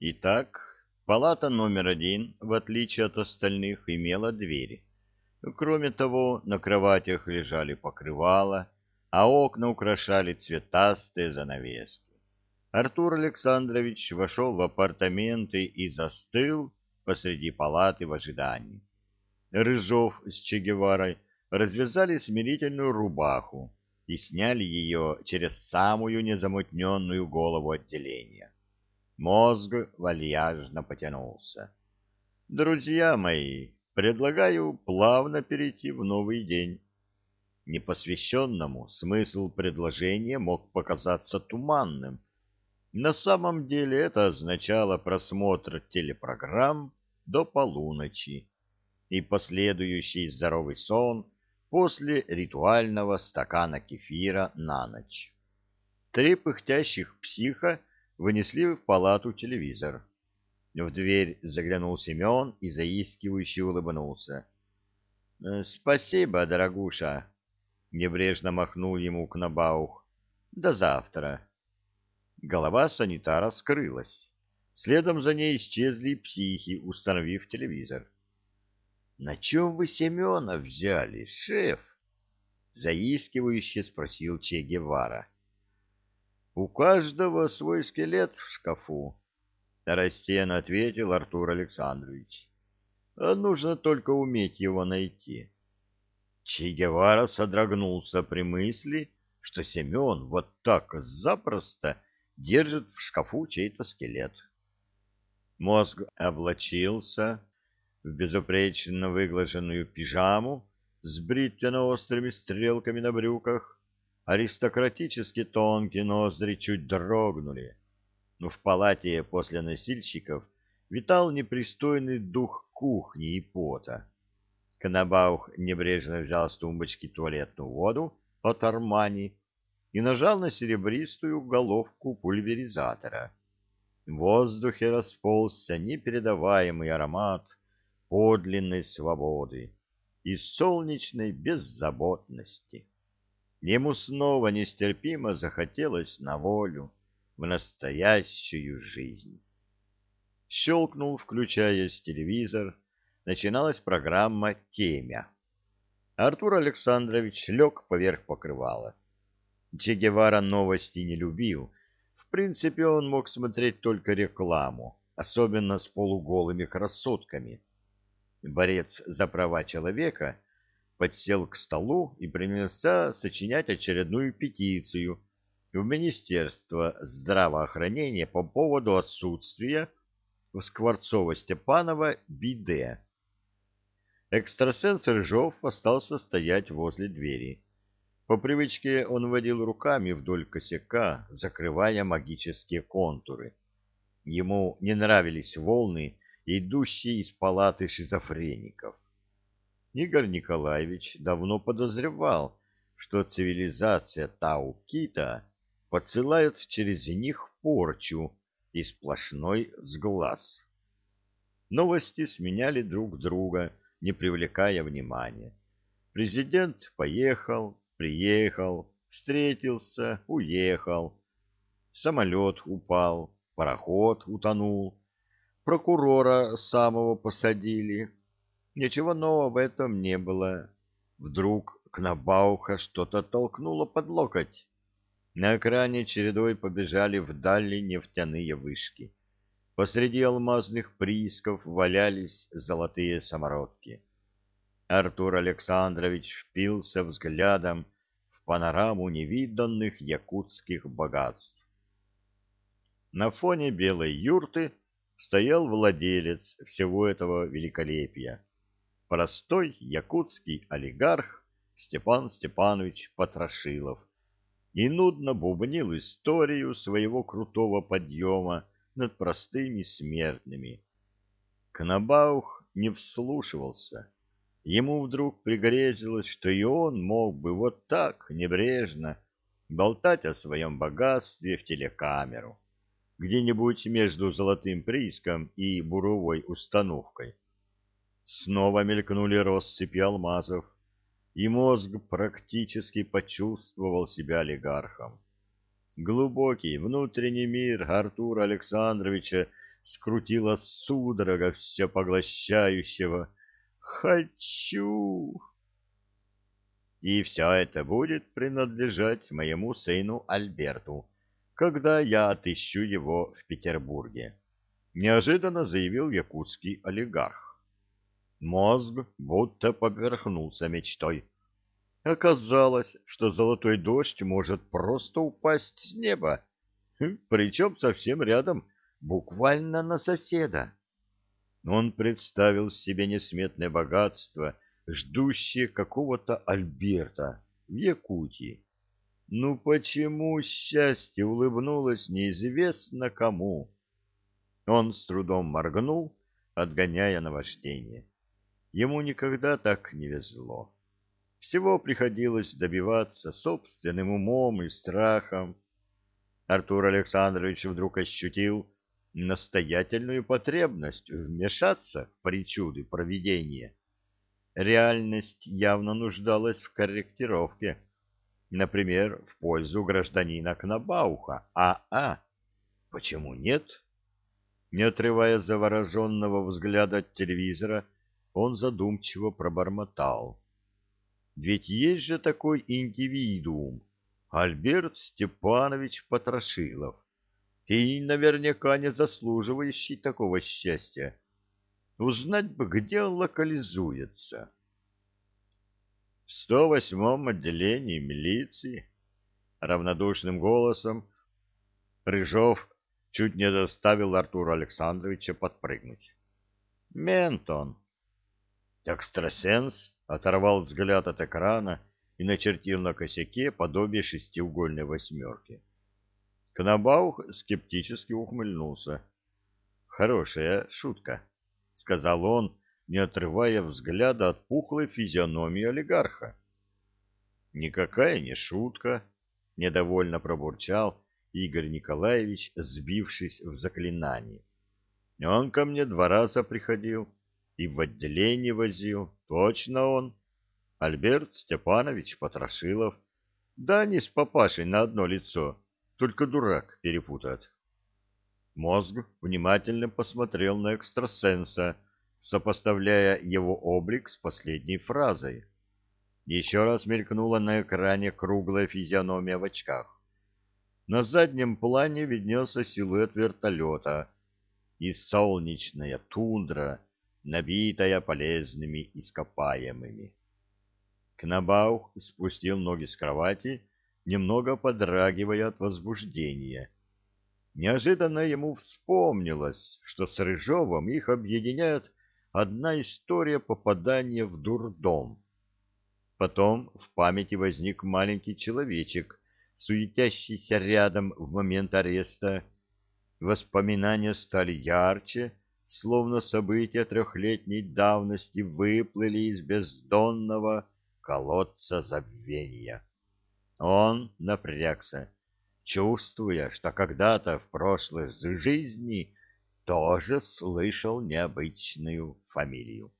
Итак, палата номер один, в отличие от остальных, имела двери. Кроме того, на кроватях лежали покрывала, а окна украшали цветастые занавески. Артур Александрович вошел в апартаменты и застыл посреди палаты в ожидании. Рыжов с Че Геварой развязали смирительную рубаху и сняли ее через самую незамутненную голову отделения. Мозг вальяжно потянулся. «Друзья мои, предлагаю плавно перейти в новый день». Непосвященному смысл предложения мог показаться туманным. На самом деле это означало просмотр телепрограмм до полуночи и последующий здоровый сон после ритуального стакана кефира на ночь. Три пыхтящих психа вынесли в палату телевизор. В дверь заглянул Семен и заискивающе улыбнулся. «Э, — Спасибо, дорогуша, — небрежно махнул ему Кнабаух. — До завтра. Голова санитара скрылась. Следом за ней исчезли психи, установив телевизор. — На чем вы Семена взяли, шеф? — заискивающе спросил Че Гевара. — У каждого свой скелет в шкафу, — рассеянно ответил Артур Александрович. — Нужно только уметь его найти. Че Гевара содрогнулся при мысли, что Семен вот так запросто держит в шкафу чей-то скелет. Мозг облачился в безупречно выглаженную пижаму с бритвенно-острыми стрелками на брюках, аристократически тонкие ноздри чуть дрогнули. Но в палате после носильщиков витал непристойный дух кухни и пота. Конобаух небрежно взял с тумбочки туалетную воду от Армани и нажал на серебристую головку пульверизатора. В воздухе расползся непередаваемый аромат подлинной свободы и солнечной беззаботности. Ему снова нестерпимо захотелось на волю, в настоящую жизнь. Щелкнул, включаясь телевизор, начиналась программа «Темя». Артур Александрович лег поверх покрывала. Че Гевара новости не любил. В принципе, он мог смотреть только рекламу, особенно с полуголыми красотками — борец за права человека, подсел к столу и принялся сочинять очередную петицию в Министерство здравоохранения по поводу отсутствия у Скворцова-Степанова биде. Экстрасенс Рыжов остался стоять возле двери. По привычке он водил руками вдоль косяка, закрывая магические контуры. Ему не нравились волны, идущий из палаты шизофреников. Игорь Николаевич давно подозревал, что цивилизация Тау-Кита подсылает через них порчу и сплошной сглаз. Новости сменяли друг друга, не привлекая внимания. Президент поехал, приехал, встретился, уехал. Самолет упал, пароход утонул, прокурора самого посадили. Ничего нового в этом не было. Вдруг Кнабауха что-то толкнуло под локоть. На экране чередой побежали вдали нефтяные вышки. Посреди алмазных приисков валялись золотые самородки. Артур Александрович впился взглядом в панораму невиданных якутских богатств. На фоне белой юрты стоял владелец всего этого великолепия. Простой якутский олигарх Степан Степанович Потрошилов и нудно бубнил историю своего крутого подъема над простыми смертными. Кнабаух не вслушивался. Ему вдруг пригрезилось, что и он мог бы вот так, небрежно, болтать о своем богатстве в телекамеру где-нибудь между золотым прииском и буровой установкой. Снова мелькнули россыпи алмазов, и мозг практически почувствовал себя олигархом. Глубокий внутренний мир Артура Александровича скрутила судорога все поглощающего «Хочу!» И все это будет принадлежать моему сыну Альберту, когда я отыщу его в Петербурге, неожиданно заявил якутский олигарх. Мозг будто поверхнулся мечтой. Оказалось, что золотой дождь может просто упасть с неба, причем совсем рядом, буквально на соседа. Он представил себе несметное богатство, ждущее какого-то Альберта в Якутии. Ну почему счастье улыбнулось неизвестно кому? Он с трудом моргнул, отгоняя наваждение. Ему никогда так не везло. Всего приходилось добиваться собственным умом и страхом. Артур Александрович вдруг ощутил настоятельную потребность вмешаться в причуды провидения. Реальность явно нуждалась в корректировке, например, в пользу гражданина Кнабауха. А-а! Почему нет? Не отрывая завороженного взгляда от телевизора, он задумчиво пробормотал. Ведь есть же такой индивидуум, Альберт Степанович Потрошилов, и наверняка не заслуживающий такого счастья. Узнать бы, где он локализуется. В 108-м отделении милиции равнодушным голосом Рыжов чуть не заставил Артура Александровича подпрыгнуть. Ментон. Экстрасенс оторвал взгляд от экрана и начертил на косяке подобие шестиугольной восьмерки. Кнабаух скептически ухмыльнулся. «Хорошая шутка», — сказал он, не отрывая взгляда от пухлой физиономии олигарха. «Никакая не шутка», — недовольно пробурчал Игорь Николаевич, сбившись в заклинании. «Он ко мне два раза приходил и в отделение возил. Точно он. Альберт Степанович Потрошилов. Да они с папашей на одно лицо, только дурак перепутает». Мозг внимательно посмотрел на экстрасенса, сопоставляя его облик с последней фразой. Еще раз мелькнула на экране круглая физиономия в очках. На заднем плане виднелся силуэт вертолета и солнечная тундра, набитая полезными ископаемыми. Кнабаух спустил ноги с кровати, немного подрагивая от возбуждения. Неожиданно ему вспомнилось, что с Рыжовым их объединяет одна история попадания в дурдом. Потом в памяти возник маленький человечек, суетящийся рядом в момент ареста. Воспоминания стали ярче, словно события трехлетней давности выплыли из бездонного колодца забвения. Он напрягся, чувствуя, что когда-то в прошлой жизни тоже слышал необычную фамилию.